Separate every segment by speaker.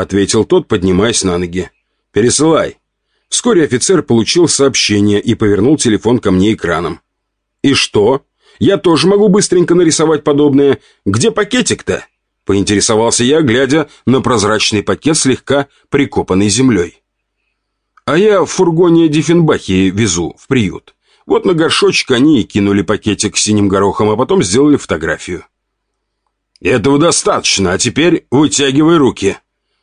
Speaker 1: ответил тот, поднимаясь на ноги. «Пересылай». Вскоре офицер получил сообщение и повернул телефон ко мне экраном. «И что? Я тоже могу быстренько нарисовать подобное. Где пакетик-то?» Поинтересовался я, глядя на прозрачный пакет, слегка прикопанный землей. «А я в фургоне Диффенбахи везу, в приют. Вот на горшочек они и кинули пакетик с синим горохом, а потом сделали фотографию». «Этого достаточно, а теперь вытягивай руки».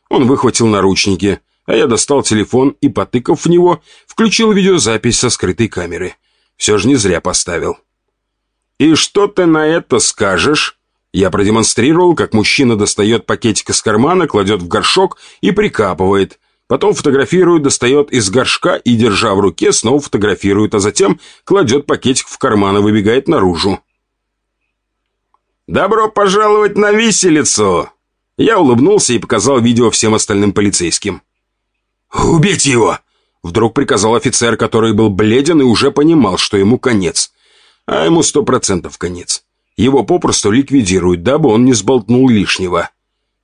Speaker 1: Он выхватил наручники, а я достал телефон и, потыкав в него, включил видеозапись со скрытой камеры. Все же не зря поставил. «И что ты на это скажешь?» Я продемонстрировал, как мужчина достает пакетик из кармана, кладет в горшок и прикапывает. Потом фотографирует, достает из горшка и, держа в руке, снова фотографирует, а затем кладет пакетик в карман и выбегает наружу. «Добро пожаловать на виселицу!» Я улыбнулся и показал видео всем остальным полицейским. «Убейте его!» Вдруг приказал офицер, который был бледен и уже понимал, что ему конец. А ему сто процентов конец. Его попросту ликвидируют, дабы он не сболтнул лишнего.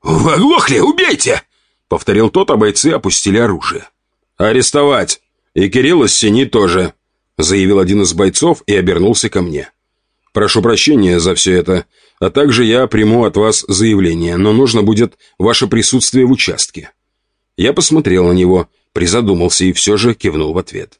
Speaker 1: «Вы оглохли! Убейте!» Повторил тот, а бойцы опустили оружие. «Арестовать! И Кирилла с Сини тоже!» Заявил один из бойцов и обернулся ко мне. «Прошу прощения за все это, а также я приму от вас заявление, но нужно будет ваше присутствие в участке». Я посмотрел на него, призадумался и все же кивнул в ответ.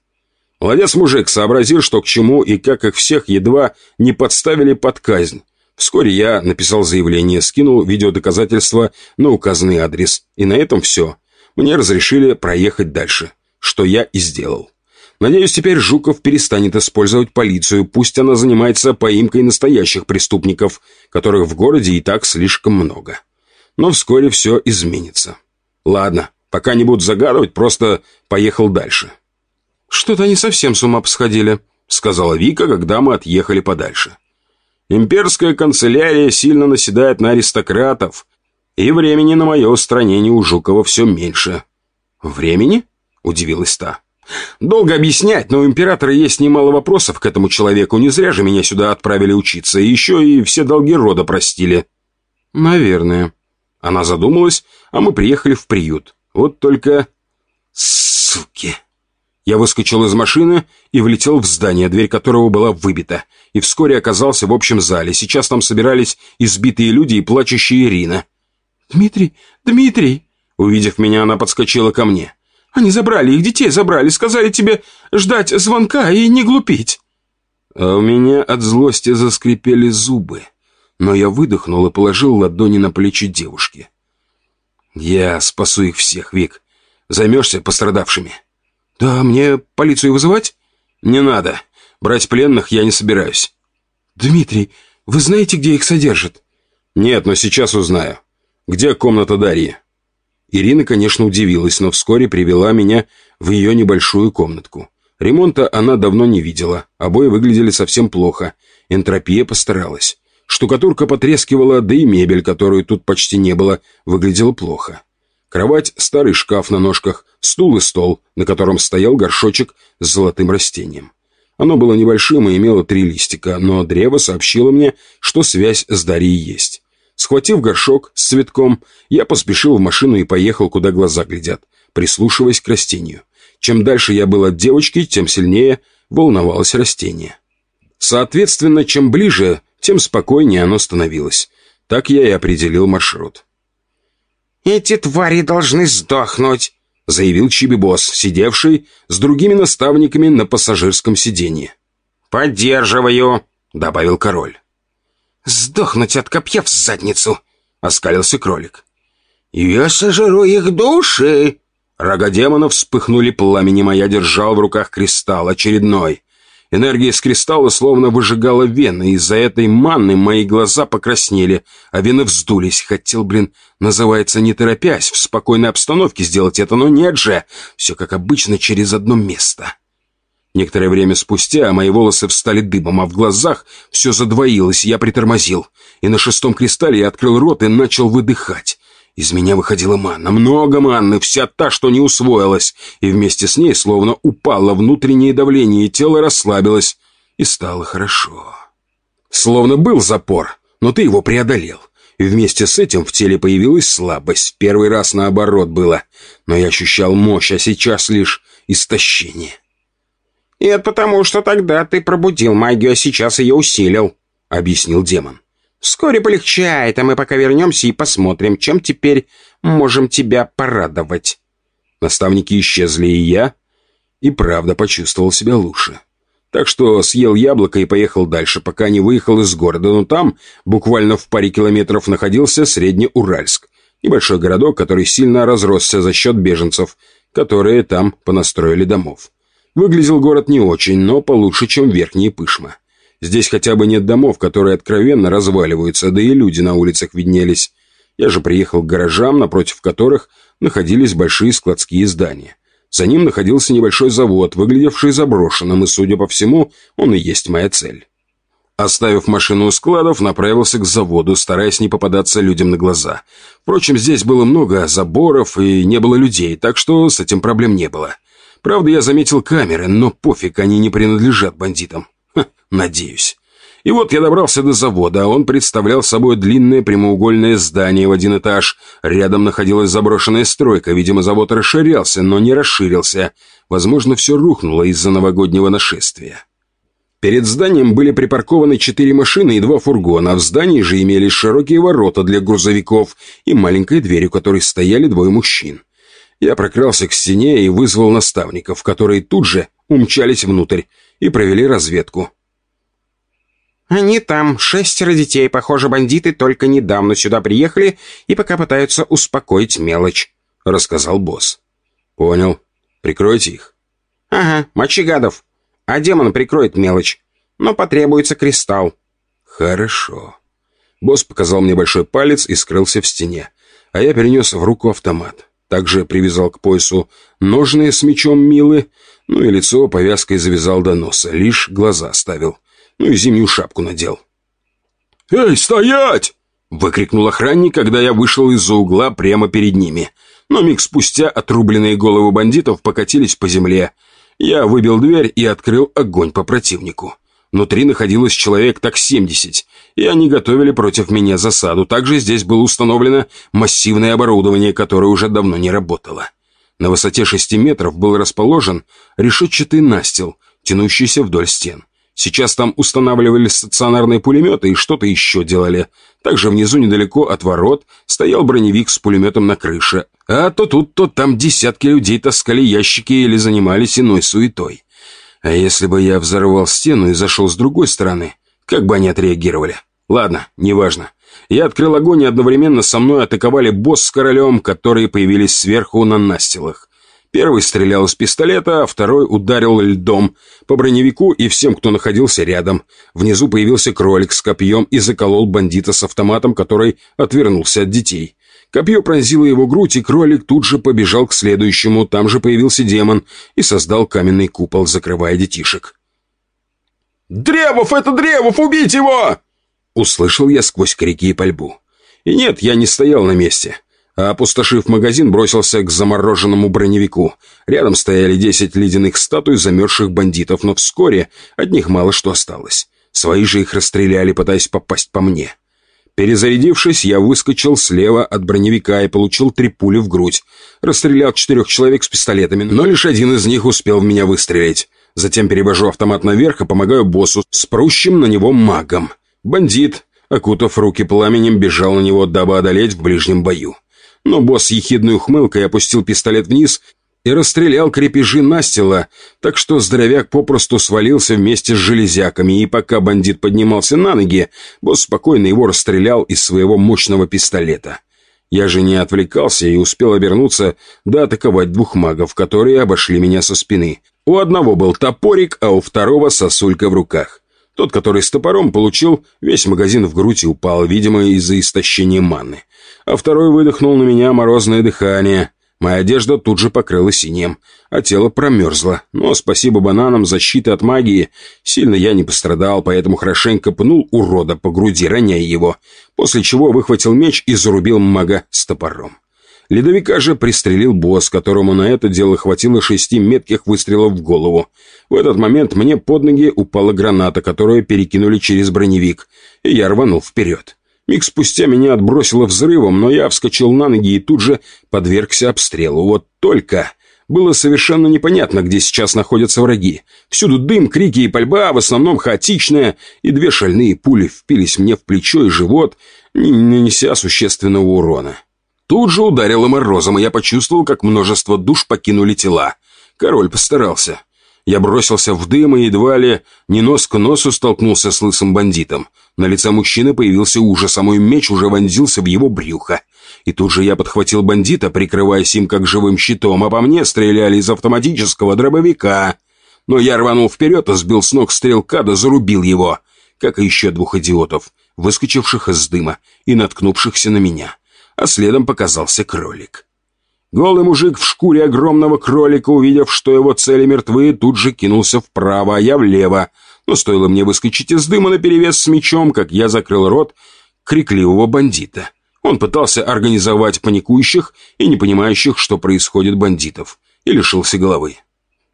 Speaker 1: Молодец мужик сообразил, что к чему и как их всех едва не подставили под казнь. Вскоре я написал заявление, скинул видеодоказательства на указанный адрес. И на этом все. Мне разрешили проехать дальше, что я и сделал. Надеюсь, теперь Жуков перестанет использовать полицию, пусть она занимается поимкой настоящих преступников, которых в городе и так слишком много. Но вскоре все изменится. Ладно, Пока не буду загадывать, просто поехал дальше». «Что-то они совсем с ума посходили», — сказала Вика, когда мы отъехали подальше. «Имперская канцелярия сильно наседает на аристократов, и времени на мое устранение у Жукова все меньше». «Времени?» — удивилась та. «Долго объяснять, но у императора есть немало вопросов к этому человеку. Не зря же меня сюда отправили учиться, и еще и все долги рода простили». «Наверное». Она задумалась, а мы приехали в приют. Вот только... Суки! Я выскочил из машины и влетел в здание, дверь которого была выбита, и вскоре оказался в общем зале. Сейчас там собирались избитые люди и плачущая Ирина. «Дмитрий! Дмитрий!» Увидев меня, она подскочила ко мне. «Они забрали их, детей забрали, сказали тебе ждать звонка и не глупить». А у меня от злости заскрипели зубы, но я выдохнул и положил ладони на плечи девушки. «Я спасу их всех, Вик. Займешься пострадавшими?» «Да, мне полицию вызывать?» «Не надо. Брать пленных я не собираюсь». «Дмитрий, вы знаете, где их содержат?» «Нет, но сейчас узнаю. Где комната Дарьи?» Ирина, конечно, удивилась, но вскоре привела меня в ее небольшую комнатку. Ремонта она давно не видела, обои выглядели совсем плохо. Энтропия постаралась. Штукатурка потрескивала, да и мебель, которую тут почти не было, выглядела плохо. Кровать, старый шкаф на ножках, стул и стол, на котором стоял горшочек с золотым растением. Оно было небольшим и имело три листика, но древо сообщило мне, что связь с Дарьей есть. Схватив горшок с цветком, я поспешил в машину и поехал, куда глаза глядят, прислушиваясь к растению. Чем дальше я был от девочки, тем сильнее волновалось растение. Соответственно, чем ближе тем спокойнее оно становилось. Так я и определил маршрут.
Speaker 2: «Эти твари должны сдохнуть», — заявил Чибибос, сидевший с другими наставниками на пассажирском сиденье.
Speaker 1: «Поддерживаю», — добавил король.
Speaker 2: «Сдохнуть от копья в задницу», — оскалился кролик. «Я сожру их души!»
Speaker 1: Рога демонов вспыхнули пламенем, а я держал в руках кристалл очередной. Энергия из кристалла словно выжигала вены, из-за этой манны мои глаза покраснели, а вены вздулись. Хотел, блин, называется, не торопясь, в спокойной обстановке сделать это, но нет же. Все как обычно через одно место. Некоторое время спустя мои волосы встали дыбом, а в глазах все задвоилось, я притормозил. И на шестом кристалле я открыл рот и начал выдыхать. Из меня выходила манна, много манны, вся та, что не усвоилась, и вместе с ней словно упало внутреннее давление, и тело расслабилось, и стало хорошо. Словно был запор, но ты его преодолел, И вместе с этим в теле появилась слабость. Первый раз наоборот было. Но я ощущал мощь, а сейчас лишь истощение.
Speaker 2: «И это потому, что тогда ты пробудил магию, а сейчас ее усилил», — объяснил демон. «Вскоре полегчает, а мы пока вернемся и посмотрим, чем теперь можем тебя порадовать».
Speaker 1: Наставники исчезли, и я и правда почувствовал себя лучше. Так что съел яблоко и поехал дальше, пока не выехал из города. Но там, буквально в паре километров, находился Среднеуральск. Небольшой городок, который сильно разросся за счет беженцев, которые там понастроили домов. Выглядел город не очень, но получше, чем Верхние Пышма. Здесь хотя бы нет домов, которые откровенно разваливаются, да и люди на улицах виднелись. Я же приехал к гаражам, напротив которых находились большие складские здания. За ним находился небольшой завод, выглядевший заброшенным, и, судя по всему, он и есть моя цель. Оставив машину у складов, направился к заводу, стараясь не попадаться людям на глаза. Впрочем, здесь было много заборов и не было людей, так что с этим проблем не было. Правда, я заметил камеры, но пофиг, они не принадлежат бандитам. Ха, надеюсь. И вот я добрался до завода, а он представлял собой длинное прямоугольное здание в один этаж. Рядом находилась заброшенная стройка, видимо, завод расширялся, но не расширился. Возможно, все рухнуло из-за новогоднего нашествия. Перед зданием были припаркованы четыре машины и два фургона, а в здании же имелись широкие ворота для грузовиков и маленькая дверь, у которой стояли двое мужчин. Я прокрался к стене и вызвал наставников, которые тут же умчались внутрь и провели разведку.
Speaker 2: «Они там, шестеро детей, похоже, бандиты только недавно сюда приехали и пока пытаются успокоить мелочь», — рассказал босс.
Speaker 1: «Понял. Прикройте их».
Speaker 2: «Ага, мочи гадов. А демон прикроет мелочь. Но потребуется кристалл».
Speaker 1: «Хорошо». Босс показал мне большой палец и скрылся в стене, а я перенес в руку автомат. Также привязал к поясу ножные с мечом Милы, ну и лицо повязкой завязал до носа, лишь глаза оставил, ну и зимнюю шапку надел. «Эй, стоять!» — выкрикнул охранник, когда я вышел из-за угла прямо перед ними. Но миг спустя отрубленные головы бандитов покатились по земле. Я выбил дверь и открыл огонь по противнику. Внутри находилось человек так 70, и они готовили против меня засаду. Также здесь было установлено массивное оборудование, которое уже давно не работало. На высоте 6 метров был расположен решетчатый настил, тянущийся вдоль стен. Сейчас там устанавливали стационарные пулеметы и что-то еще делали. Также внизу, недалеко от ворот, стоял броневик с пулеметом на крыше. А то тут, то там десятки людей таскали ящики или занимались иной суетой. А если бы я взорвал стену и зашел с другой стороны, как бы они отреагировали? Ладно, неважно. Я открыл огонь, и одновременно со мной атаковали босс с королем, которые появились сверху на настилах. Первый стрелял из пистолета, а второй ударил льдом по броневику и всем, кто находился рядом. Внизу появился кролик с копьем и заколол бандита с автоматом, который отвернулся от детей. Копье пронзило его грудь, и кролик тут же побежал к следующему. Там же появился демон и создал каменный купол, закрывая детишек. «Древов, это Древов! Убить его!» Услышал я сквозь крики и пальбу. И нет, я не стоял на месте. А опустошив магазин, бросился к замороженному броневику. Рядом стояли десять ледяных статуй замерзших бандитов, но вскоре от них мало что осталось. Свои же их расстреляли, пытаясь попасть по мне. Перезарядившись, я выскочил слева от броневика и получил три пули в грудь. Расстрелял четырех человек с пистолетами, но лишь один из них успел в меня выстрелить. Затем перевожу автомат наверх и помогаю боссу с прущим на него магом. Бандит, окутав руки пламенем, бежал на него, дабы одолеть в ближнем бою. Но босс ехидной ухмылкой опустил пистолет вниз и расстрелял крепежи настила, так что здоровяк попросту свалился вместе с железяками, и пока бандит поднимался на ноги, босс спокойно его расстрелял из своего мощного пистолета. Я же не отвлекался и успел обернуться да атаковать двух магов, которые обошли меня со спины. У одного был топорик, а у второго сосулька в руках. Тот, который с топором, получил весь магазин в грудь и упал, видимо, из-за истощения маны. А второй выдохнул на меня морозное дыхание – Моя одежда тут же покрылась синим, а тело промерзло. Но спасибо бананам защиты от магии. Сильно я не пострадал, поэтому хорошенько пнул урода по груди, роняя его, после чего выхватил меч и зарубил мага с топором. Ледовика же пристрелил босс, которому на это дело хватило шести метких выстрелов в голову. В этот момент мне под ноги упала граната, которую перекинули через броневик, и я рванул вперед. Миг спустя меня отбросило взрывом, но я вскочил на ноги и тут же подвергся обстрелу. Вот только... Было совершенно непонятно, где сейчас находятся враги. Всюду дым, крики и пальба, в основном хаотичная, и две шальные пули впились мне в плечо и живот, не нанеся существенного урона. Тут же ударило морозом, и я почувствовал, как множество душ покинули тела. Король постарался. Я бросился в дым и едва ли не нос к носу столкнулся с лысым бандитом. На лице мужчины появился ужас, а мой меч уже вонзился в его брюхо. И тут же я подхватил бандита, прикрываясь им как живым щитом, а по мне стреляли из автоматического дробовика. Но я рванул вперед сбил с ног стрелка, да зарубил его, как и еще двух идиотов, выскочивших из дыма и наткнувшихся на меня. А следом показался кролик. Голый мужик в шкуре огромного кролика, увидев, что его цели мертвы, тут же кинулся вправо, а я влево. Но стоило мне выскочить из дыма наперевес с мечом, как я закрыл рот крикливого бандита. Он пытался организовать паникующих и не понимающих, что происходит бандитов, и лишился головы.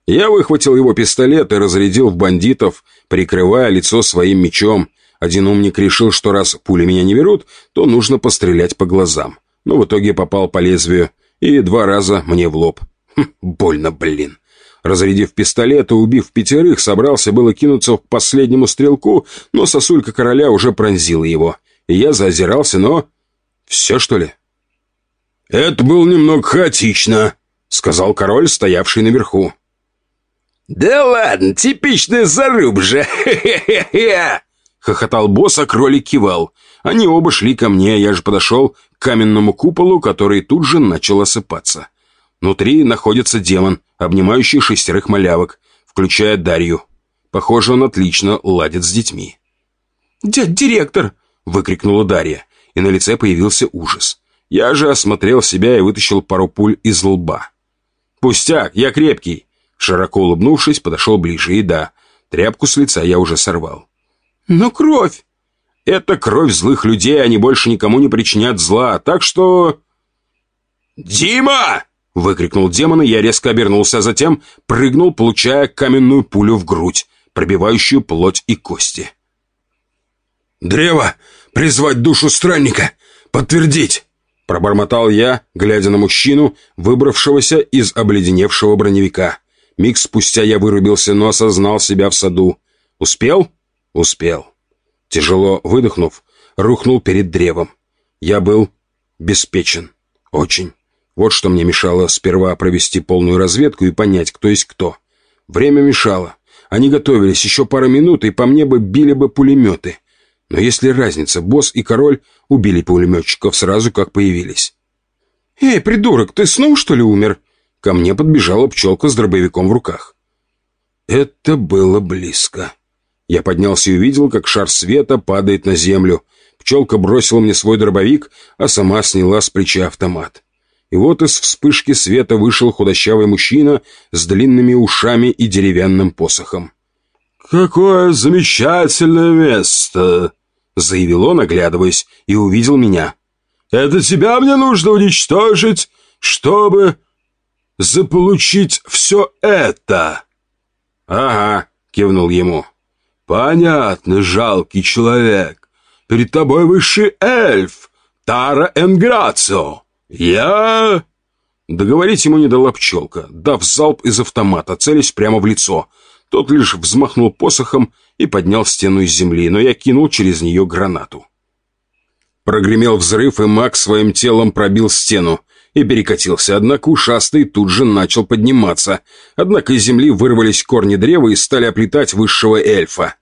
Speaker 1: Я выхватил его пистолет и разрядил в бандитов, прикрывая лицо своим мечом. Один умник решил, что раз пули меня не берут, то нужно пострелять по глазам. Но в итоге попал по лезвию и два раза мне в лоб. Хм, больно, блин. Разрядив пистолет и убив пятерых, собрался было кинуться к последнему стрелку, но сосулька короля уже пронзила его. Я заозирался, но... Все, что ли? «Это было немного хаотично», — сказал король, стоявший наверху.
Speaker 2: «Да ладно, типичная зарубжа! Хе-хе-хе!»
Speaker 1: — хохотал босс, а кролик кивал. Они оба шли ко мне, я же подошел к каменному куполу, который тут же начал осыпаться. Внутри находится демон, обнимающий шестерых малявок, включая Дарью. Похоже, он отлично ладит с детьми.
Speaker 2: «Дядь директор!» — выкрикнула Дарья, и на лице появился ужас. Я же осмотрел себя и вытащил пару пуль из лба.
Speaker 1: «Пустяк, я крепкий!» Широко улыбнувшись, подошел ближе, и да, тряпку с лица я уже сорвал.
Speaker 2: «Но кровь!»
Speaker 1: Это кровь злых людей, они больше никому не причинят зла, так что...
Speaker 2: «Дима!»
Speaker 1: — выкрикнул демон, и я резко обернулся, а затем прыгнул, получая каменную пулю в грудь, пробивающую плоть и кости.
Speaker 2: «Древо! Призвать душу странника! Подтвердить!»
Speaker 1: Пробормотал я, глядя на мужчину, выбравшегося из обледеневшего броневика. Миг спустя я вырубился, но осознал себя в саду. Успел? Успел. Тяжело выдохнув, рухнул перед древом. Я был беспечен. Очень. Вот что мне мешало сперва провести полную разведку и понять, кто есть кто. Время мешало. Они готовились еще пару минут, и по мне бы били бы пулеметы. Но есть ли разница, босс и король убили пулеметчиков сразу, как появились.
Speaker 2: «Эй, придурок, ты снова, что ли, умер?»
Speaker 1: Ко мне подбежала пчелка с дробовиком в руках. Это было близко. Я поднялся и увидел, как шар света падает на землю. Пчелка бросила мне свой дробовик, а сама сняла с плеча автомат. И вот из вспышки света вышел худощавый мужчина с длинными ушами и деревянным посохом.
Speaker 3: «Какое замечательное место!» — заявил он, оглядываясь, и увидел меня. «Это тебя мне нужно уничтожить, чтобы заполучить все это!»
Speaker 1: «Ага», — кивнул ему.
Speaker 3: «Понятно, жалкий человек. Перед тобой высший эльф, Тара Энграцио. Я...»
Speaker 1: Договорить ему не дала пчелка, дав залп из автомата, целясь прямо в лицо. Тот лишь взмахнул посохом и поднял стену из земли, но я кинул через нее гранату. Прогремел взрыв, и маг своим телом пробил стену и перекатился, однако ушастый тут же начал подниматься. Однако из земли вырвались корни древа и стали оплетать высшего эльфа.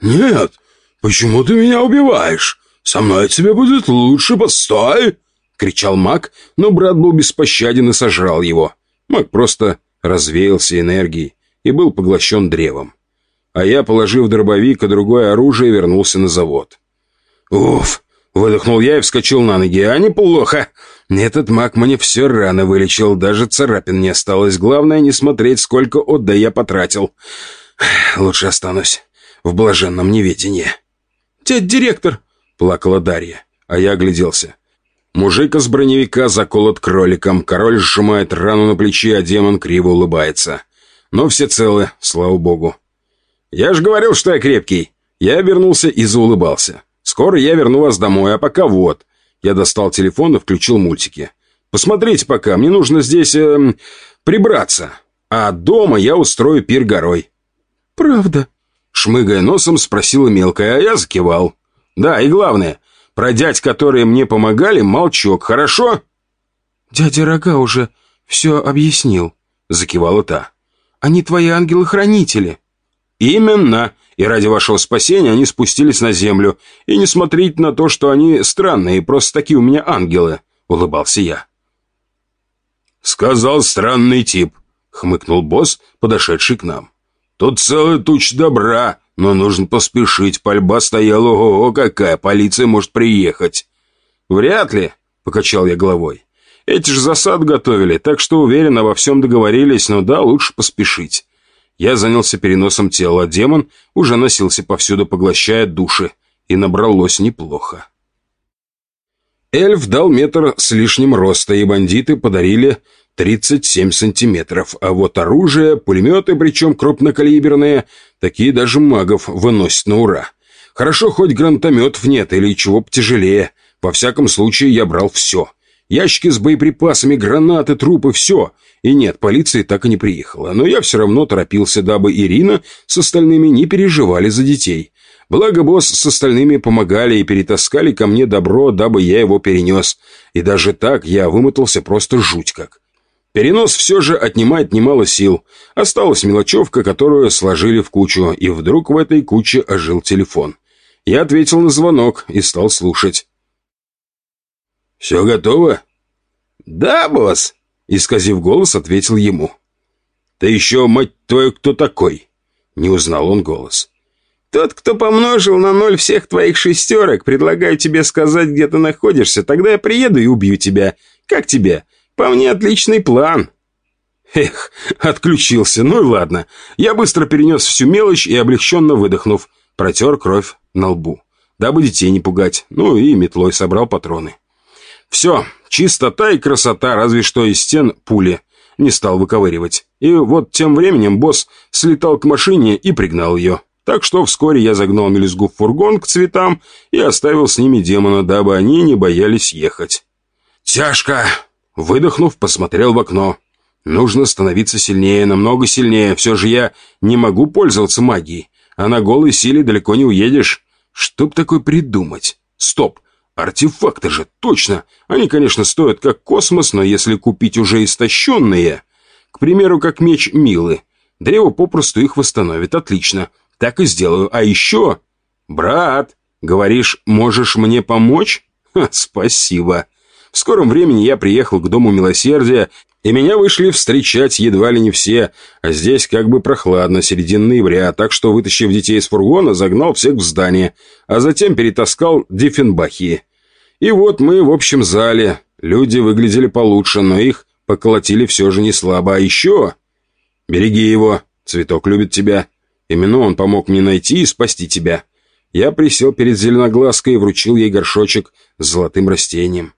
Speaker 3: «Нет, почему ты меня убиваешь? Со мной тебе будет лучше, постой!»
Speaker 1: — кричал маг, но брат был беспощаден и сожрал его. Маг просто развеялся энергией и был поглощен древом. А я, положив дробовик и другое оружие, вернулся на завод. «Уф!» — выдохнул я и вскочил на ноги. «А неплохо! Этот маг мне все рано вылечил, даже царапин не осталось. Главное не смотреть, сколько отда я потратил. Лучше останусь в блаженном неведении.
Speaker 2: «Дядь директор!»
Speaker 1: — плакала Дарья, а я огляделся. Мужик из броневика заколот кроликом, король сжимает рану на плече, а демон криво улыбается. Но все целы, слава богу. Я же говорил, что я крепкий. Я обернулся и заулыбался. Скоро я верну вас домой, а пока вот». Я достал телефон и включил мультики. «Посмотрите пока, мне нужно здесь э, прибраться. А дома я устрою пир горой».
Speaker 2: «Правда?»
Speaker 1: Шмыгая носом, спросила мелкая, а я закивал. «Да, и главное, про дядь, которые мне помогали, молчок, хорошо?»
Speaker 2: «Дядя Рога уже все объяснил», — закивала та. «Они твои ангелы-хранители».
Speaker 1: «Именно. И ради вашего спасения они спустились на землю. И не смотрите на то, что они странные, просто такие у меня ангелы», — улыбался я. «Сказал странный тип», — хмыкнул босс, подошедший к нам. Тут целая туча добра, но нужно поспешить. Пальба стояла, ого, какая, полиция может приехать. Вряд ли, покачал я головой. Эти же засад готовили, так что уверен, обо всем договорились, но да, лучше поспешить. Я занялся переносом тела, демон уже носился повсюду, поглощая души, и набралось неплохо. Эльф дал метр с лишним роста, и бандиты подарили 37 сантиметров, а вот оружие, пулеметы, причем крупнокалиберные, такие даже магов выносят на ура. Хорошо, хоть гранатометов нет или чего потяжелее. Во всяком случае, я брал все. Ящики с боеприпасами, гранаты, трупы, все. И нет, полиция так и не приехала. Но я все равно торопился, дабы Ирина с остальными не переживали за детей. Благо босс с остальными помогали и перетаскали ко мне добро, дабы я его перенес. И даже так я вымотался просто жуть как. Перенос все же отнимает немало сил. Осталась мелочевка, которую сложили в кучу, и вдруг в этой куче ожил телефон. Я ответил на звонок и стал слушать.
Speaker 3: «Все готово?»
Speaker 1: «Да, босс», — исказив голос, ответил ему.
Speaker 3: «Ты еще, мать твою, кто такой?» Не узнал он голос.
Speaker 2: «Тот, кто помножил на ноль всех твоих шестерок, предлагаю тебе сказать, где ты находишься, тогда я приеду и убью тебя. Как тебе? По мне отличный план».
Speaker 1: Эх, отключился, ну и ладно. Я быстро перенес всю мелочь и, облегченно выдохнув, протер кровь на лбу, дабы детей не пугать, ну и метлой собрал патроны. Все, чистота и красота, разве что из стен пули. Не стал выковыривать. И вот тем временем босс слетал к машине и пригнал ее. Так что вскоре я загнал мелюзгу в фургон к цветам и оставил с ними демона, дабы они не боялись ехать. «Тяжко!» Выдохнув, посмотрел в окно. Нужно становиться сильнее, намного сильнее. Все же я не могу пользоваться магией. А на голой силе далеко не уедешь. Что б такое придумать? Стоп. Артефакты же, точно. Они, конечно, стоят как космос, но если купить уже истощенные... К примеру, как меч Милы. Древо попросту их восстановит. Отлично. Так и сделаю. А еще... Брат, говоришь, можешь мне помочь? Ха, спасибо. В скором времени я приехал к Дому Милосердия, и меня вышли встречать едва ли не все, а здесь как бы прохладно, середина ноября, так что, вытащив детей из фургона, загнал всех в здание, а затем перетаскал Диффенбахи. И вот мы в общем зале. Люди выглядели получше, но их поколотили все же не слабо. А еще... Береги его, цветок любит тебя. Именно он помог мне найти и спасти тебя. Я присел перед зеленоглазкой и вручил ей горшочек с золотым растением.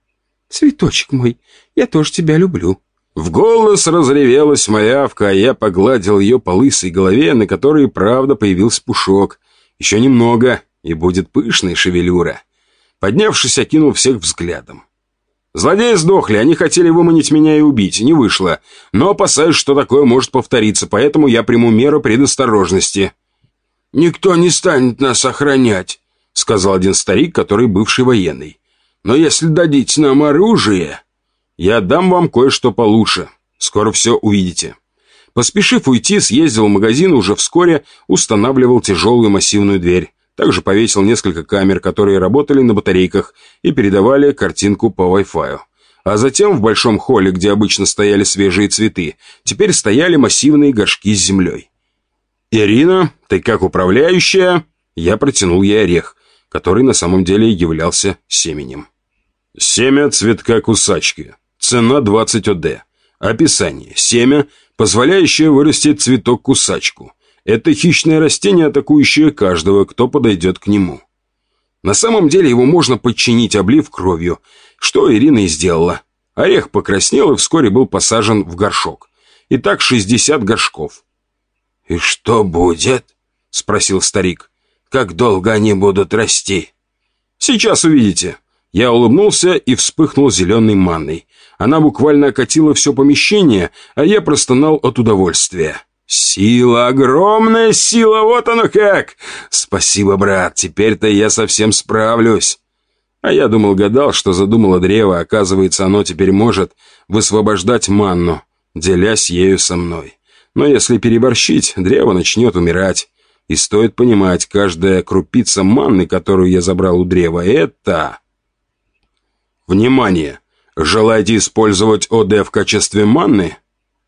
Speaker 2: «Цветочек мой, я тоже тебя люблю».
Speaker 1: В голос разревелась маявка, а я погладил ее по лысой голове, на которой, правда, появился пушок. Еще немного, и будет пышная шевелюра. Поднявшись, окинул всех взглядом. Злодеи сдохли, они хотели выманить меня и убить, не вышло. Но опасаюсь, что такое может повториться, поэтому я приму меры предосторожности.
Speaker 3: «Никто не станет нас охранять», — сказал один старик, который бывший военный. Но если дадите нам оружие,
Speaker 1: я дам вам кое-что получше. Скоро все увидите». Поспешив уйти, съездил в магазин, уже вскоре устанавливал тяжелую массивную дверь. Также повесил несколько камер, которые работали на батарейках и передавали картинку по Wi-Fi. А затем в большом холле, где обычно стояли свежие цветы, теперь стояли массивные горшки с землей. «Ирина, ты как управляющая?» Я протянул ей орех, который на самом деле являлся семенем. Семя цветка кусачки. Цена 20 ОД. Описание. Семя, позволяющее вырастить цветок-кусачку. Это хищное растение, атакующее каждого, кто подойдет к нему. На самом деле его можно подчинить, облив кровью, что Ирина и сделала. Орех покраснел и вскоре был посажен в горшок. Итак, 60 горшков.
Speaker 3: «И что будет?» — спросил старик. Как долго они будут расти?»
Speaker 1: Сейчас увидите. Я улыбнулся и вспыхнул зеленой манной. Она буквально окатила все помещение, а я простонал от удовольствия. «Сила, огромная сила, вот оно как! Спасибо, брат, теперь-то я совсем справлюсь!» А я думал-гадал, что задумало древо, оказывается, оно теперь может высвобождать манну, делясь ею со мной. Но если переборщить, древо начнет умирать. И стоит понимать, каждая крупица манны, которую я забрал у древа, это... Внимание! Желаете использовать ОД в качестве манны?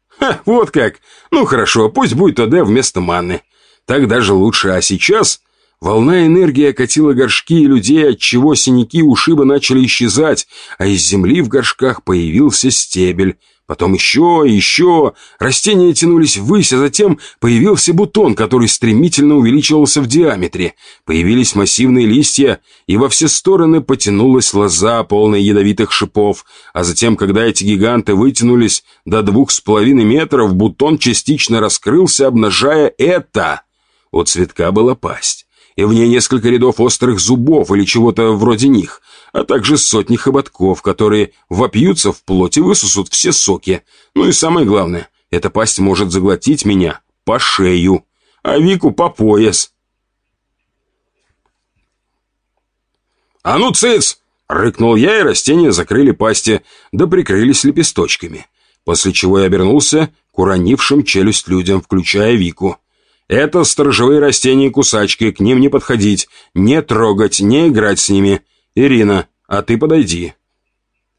Speaker 1: Ха, вот как. Ну хорошо, пусть будет ОД вместо манны. Так даже лучше. А сейчас волна энергии окатила горшки и людей, отчего синяки и ушибы начали исчезать, а из земли в горшках появился стебель, Потом еще и еще. Растения тянулись ввысь, а затем появился бутон, который стремительно увеличивался в диаметре. Появились массивные листья, и во все стороны потянулась лоза, полная ядовитых шипов. А затем, когда эти гиганты вытянулись до двух с половиной метров, бутон частично раскрылся, обнажая это. У цветка была пасть и в ней несколько рядов острых зубов или чего-то вроде них а также сотни хоботков, которые вопьются в плоть и высосут все соки. Ну и самое главное, эта пасть может заглотить меня по шею, а Вику по пояс. «А ну, цыц!» — рыкнул я, и растения закрыли пасти, да прикрылись лепесточками, после чего я обернулся к уронившим челюсть людям, включая Вику. «Это сторожевые растения и кусачки, к ним не подходить, не трогать, не играть с ними. «Ирина, а ты подойди».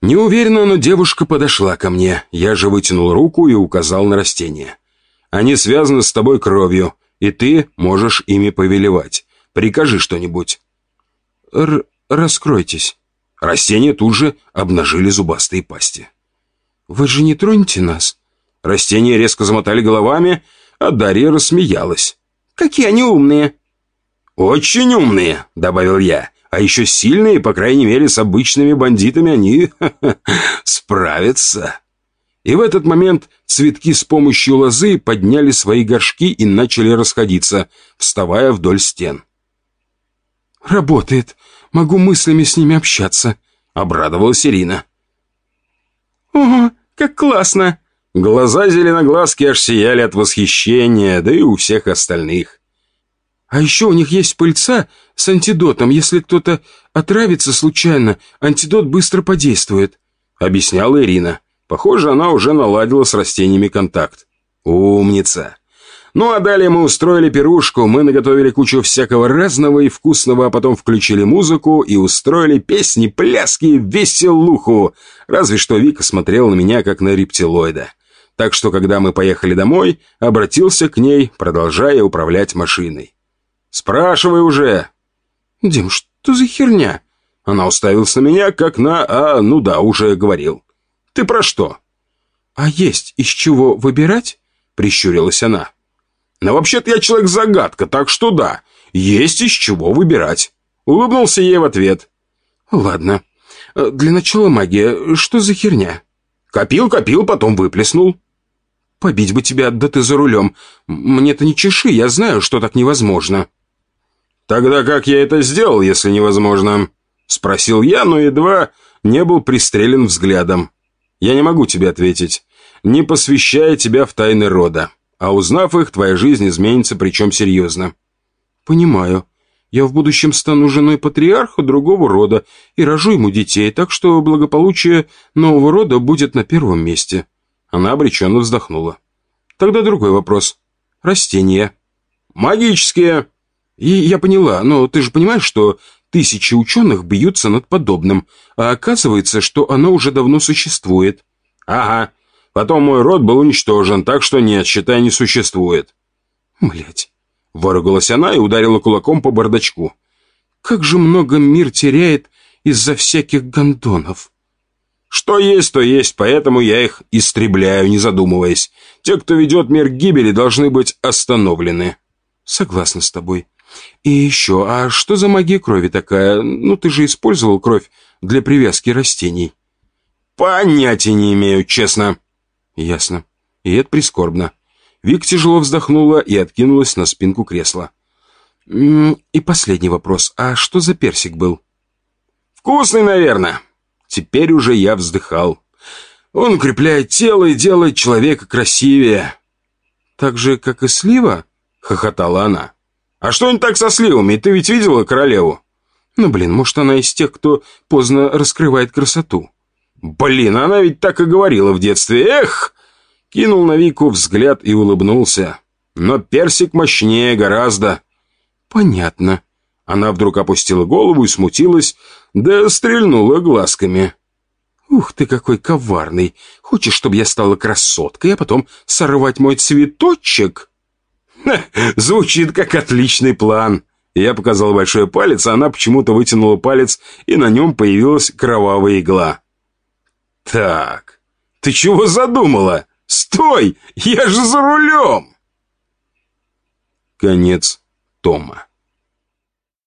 Speaker 1: Неуверенно, но девушка подошла ко мне. Я же вытянул руку и указал на растения. «Они связаны с тобой кровью, и ты можешь ими повелевать. Прикажи что-нибудь».
Speaker 2: Р «Раскройтесь».
Speaker 1: Растения тут же обнажили зубастые пасти.
Speaker 2: «Вы же не тронете нас?»
Speaker 1: Растения резко замотали головами, а Дарья рассмеялась.
Speaker 2: «Какие они умные!»
Speaker 1: «Очень умные», — добавил я. А еще сильные, по крайней мере, с обычными бандитами они справятся. И в этот момент цветки с помощью лозы подняли свои горшки и начали расходиться, вставая вдоль стен.
Speaker 2: «Работает. Могу мыслями с ними общаться», — обрадовалась Ирина. «Ого, как классно!»
Speaker 1: Глаза зеленоглазки аж сияли от восхищения, да и у всех остальных.
Speaker 2: А еще у них есть пыльца с антидотом. Если кто-то отравится случайно, антидот быстро подействует», —
Speaker 1: объясняла Ирина. Похоже, она уже наладила с растениями контакт. «Умница!» Ну а далее мы устроили пирушку, мы наготовили кучу всякого разного и вкусного, а потом включили музыку и устроили песни, пляски, веселуху. Разве что Вика смотрела на меня, как на рептилоида. Так что, когда мы поехали домой, обратился к ней, продолжая управлять машиной. «Спрашивай уже!»
Speaker 2: «Дим, что за херня?»
Speaker 1: Она уставилась на меня, как на... А, ну да, уже говорил. «Ты про что?»
Speaker 2: «А есть из чего выбирать?» Прищурилась она.
Speaker 1: «Но вообще-то я человек-загадка, так что да, есть из чего выбирать». Улыбнулся ей в ответ.
Speaker 2: «Ладно. Для начала магия. Что за херня?»
Speaker 1: «Копил, копил, потом выплеснул».
Speaker 2: «Побить бы тебя, да ты за рулем. Мне-то не чеши, я знаю, что так невозможно».
Speaker 1: «Тогда как я это сделал, если невозможно?» Спросил я, но едва не был пристрелен взглядом. «Я не могу тебе ответить, не посвящая тебя в тайны рода. А узнав их, твоя жизнь изменится, причем серьезно».
Speaker 2: «Понимаю. Я в будущем стану женой патриарха другого рода и рожу ему детей, так что благополучие нового рода будет на первом месте».
Speaker 1: Она обреченно вздохнула.
Speaker 2: «Тогда другой вопрос. Растения».
Speaker 1: «Магические»,
Speaker 2: и я поняла, но ты же понимаешь, что тысячи ученых бьются над подобным, а оказывается, что оно уже давно существует.
Speaker 1: Ага. Потом мой род был уничтожен, так что нет, считай, не существует.
Speaker 2: Блять.
Speaker 1: Выругалась она и ударила кулаком по бардачку.
Speaker 2: Как же много мир теряет из-за всяких гондонов.
Speaker 1: Что есть, то есть, поэтому я их истребляю, не задумываясь. Те, кто ведет мир к гибели, должны быть остановлены.
Speaker 2: Согласна с тобой. И еще, а что за магия крови такая? Ну, ты же использовал кровь для привязки растений.
Speaker 1: Понятия не имею, честно.
Speaker 2: Ясно. И это прискорбно. Вик тяжело вздохнула и откинулась на спинку кресла. И последний вопрос. А что за персик был?
Speaker 1: Вкусный, наверное. Теперь уже я вздыхал. Он укрепляет тело и делает человека красивее.
Speaker 2: Так же, как и слива? Хохотала она.
Speaker 1: А что не так со сливами? Ты ведь видела королеву?
Speaker 2: Ну, блин, может, она из тех, кто поздно раскрывает красоту.
Speaker 1: Блин, она ведь так и говорила в детстве. Эх! Кинул на Вику взгляд и улыбнулся. Но персик мощнее гораздо.
Speaker 2: Понятно.
Speaker 1: Она вдруг опустила голову и смутилась, да стрельнула глазками.
Speaker 2: «Ух ты, какой коварный! Хочешь, чтобы я стала красоткой, а потом сорвать мой цветочек?»
Speaker 1: Ха, «Звучит как отличный план!» Я показал большой палец, а она почему-то вытянула палец, и на нем появилась кровавая игла. «Так, ты чего задумала? Стой! Я же за рулем!» Конец Тома